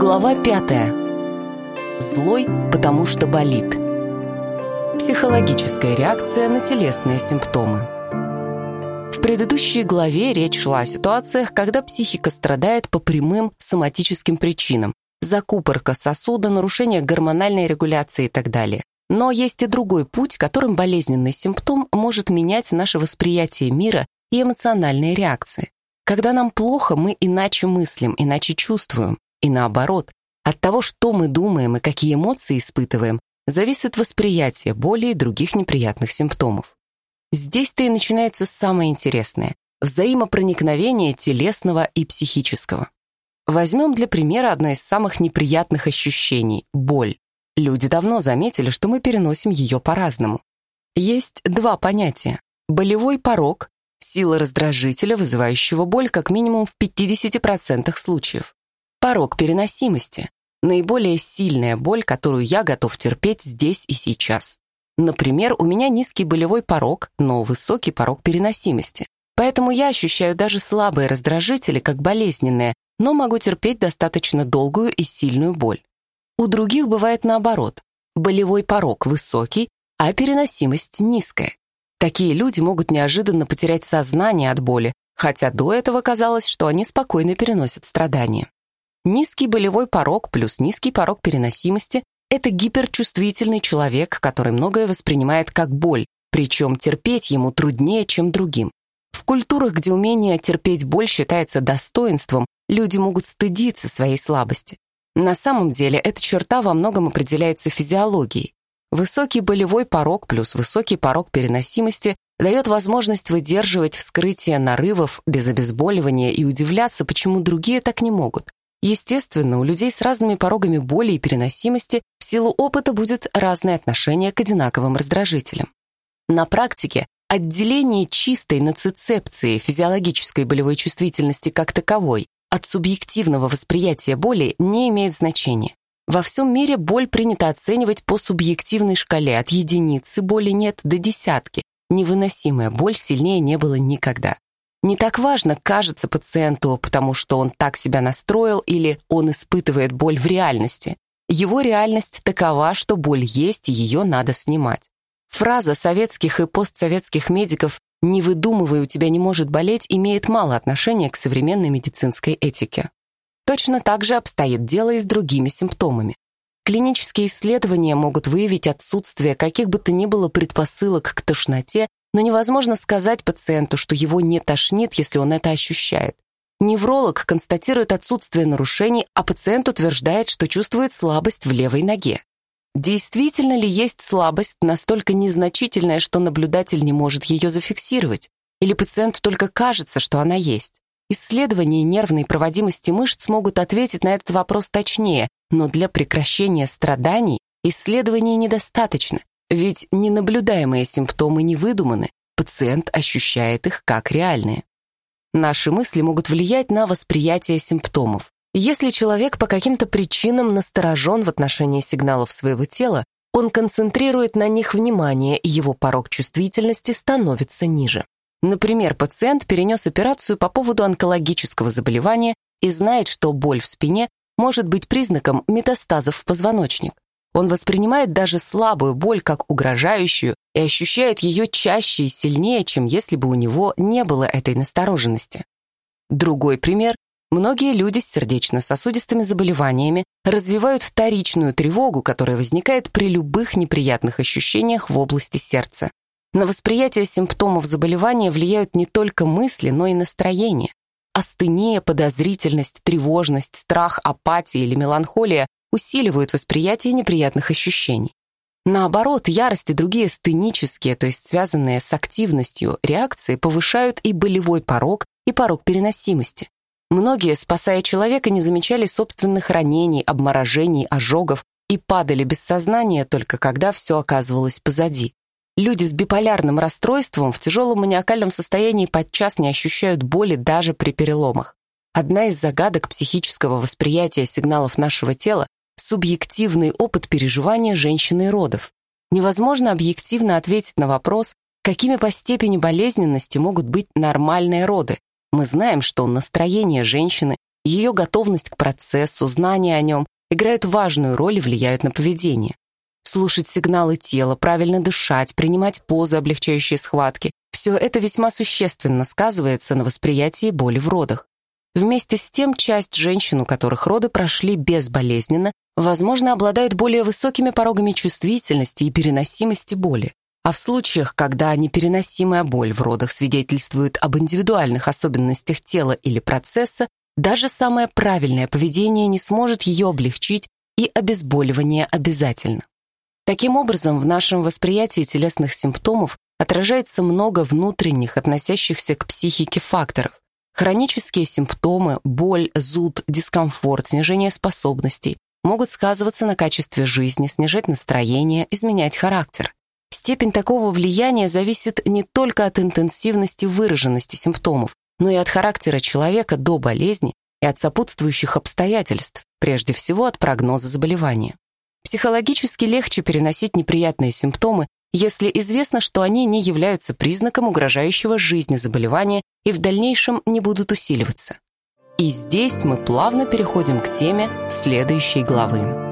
Глава пятая. Злой, потому что болит. Психологическая реакция на телесные симптомы. В предыдущей главе речь шла о ситуациях, когда психика страдает по прямым соматическим причинам. Закупорка сосуда, нарушение гормональной регуляции и так далее. Но есть и другой путь, которым болезненный симптом может менять наше восприятие мира и эмоциональные реакции. Когда нам плохо, мы иначе мыслим, иначе чувствуем. И наоборот, от того, что мы думаем и какие эмоции испытываем, зависит восприятие боли и других неприятных симптомов. Здесь-то и начинается самое интересное – взаимопроникновение телесного и психического. Возьмем для примера одно из самых неприятных ощущений – боль. Люди давно заметили, что мы переносим ее по-разному. Есть два понятия – болевой порог, сила раздражителя, вызывающего боль как минимум в 50% случаев, Порог переносимости – наиболее сильная боль, которую я готов терпеть здесь и сейчас. Например, у меня низкий болевой порог, но высокий порог переносимости. Поэтому я ощущаю даже слабые раздражители как болезненные, но могу терпеть достаточно долгую и сильную боль. У других бывает наоборот. Болевой порог высокий, а переносимость низкая. Такие люди могут неожиданно потерять сознание от боли, хотя до этого казалось, что они спокойно переносят страдания. Низкий болевой порог плюс низкий порог переносимости – это гиперчувствительный человек, который многое воспринимает как боль, причем терпеть ему труднее, чем другим. В культурах, где умение терпеть боль считается достоинством, люди могут стыдиться своей слабости. На самом деле эта черта во многом определяется физиологией. Высокий болевой порог плюс высокий порог переносимости дает возможность выдерживать вскрытие нарывов без обезболивания и удивляться, почему другие так не могут. Естественно, у людей с разными порогами боли и переносимости в силу опыта будет разное отношение к одинаковым раздражителям. На практике отделение чистой нацицепции физиологической болевой чувствительности как таковой от субъективного восприятия боли не имеет значения. Во всем мире боль принято оценивать по субъективной шкале от единицы боли нет до десятки. Невыносимая боль сильнее не было никогда. Не так важно, кажется пациенту, потому что он так себя настроил или он испытывает боль в реальности. Его реальность такова, что боль есть, и ее надо снимать. Фраза советских и постсоветских медиков «не выдумывай, у тебя не может болеть» имеет мало отношения к современной медицинской этике. Точно так же обстоит дело и с другими симптомами. Клинические исследования могут выявить отсутствие каких бы то ни было предпосылок к тошноте но невозможно сказать пациенту, что его не тошнит, если он это ощущает. Невролог констатирует отсутствие нарушений, а пациент утверждает, что чувствует слабость в левой ноге. Действительно ли есть слабость настолько незначительная, что наблюдатель не может ее зафиксировать? Или пациенту только кажется, что она есть? Исследования нервной проводимости мышц могут ответить на этот вопрос точнее, но для прекращения страданий исследований недостаточно. Ведь ненаблюдаемые симптомы не выдуманы, пациент ощущает их как реальные. Наши мысли могут влиять на восприятие симптомов. Если человек по каким-то причинам насторожен в отношении сигналов своего тела, он концентрирует на них внимание, и его порог чувствительности становится ниже. Например, пациент перенес операцию по поводу онкологического заболевания и знает, что боль в спине может быть признаком метастазов в позвоночник. Он воспринимает даже слабую боль как угрожающую и ощущает ее чаще и сильнее, чем если бы у него не было этой настороженности. Другой пример. Многие люди с сердечно-сосудистыми заболеваниями развивают вторичную тревогу, которая возникает при любых неприятных ощущениях в области сердца. На восприятие симптомов заболевания влияют не только мысли, но и настроение. Астения, подозрительность, тревожность, страх, апатия или меланхолия усиливают восприятие неприятных ощущений. Наоборот, ярость и другие стенические, то есть связанные с активностью реакции, повышают и болевой порог, и порог переносимости. Многие, спасая человека, не замечали собственных ранений, обморожений, ожогов и падали без сознания только когда все оказывалось позади. Люди с биполярным расстройством в тяжелом маниакальном состоянии подчас не ощущают боли даже при переломах. Одна из загадок психического восприятия сигналов нашего тела субъективный опыт переживания женщины и родов. Невозможно объективно ответить на вопрос, какими по степени болезненности могут быть нормальные роды. Мы знаем, что настроение женщины, ее готовность к процессу, знания о нем играют важную роль и влияют на поведение. Слушать сигналы тела, правильно дышать, принимать позы, облегчающие схватки – все это весьма существенно сказывается на восприятии боли в родах. Вместе с тем, часть женщин, у которых роды прошли безболезненно, возможно, обладают более высокими порогами чувствительности и переносимости боли. А в случаях, когда непереносимая боль в родах свидетельствует об индивидуальных особенностях тела или процесса, даже самое правильное поведение не сможет ее облегчить, и обезболивание обязательно. Таким образом, в нашем восприятии телесных симптомов отражается много внутренних, относящихся к психике факторов. Хронические симптомы, боль, зуд, дискомфорт, снижение способностей могут сказываться на качестве жизни, снижать настроение, изменять характер. Степень такого влияния зависит не только от интенсивности выраженности симптомов, но и от характера человека до болезни и от сопутствующих обстоятельств, прежде всего от прогноза заболевания. Психологически легче переносить неприятные симптомы, если известно, что они не являются признаком угрожающего жизни заболевания и в дальнейшем не будут усиливаться. И здесь мы плавно переходим к теме следующей главы.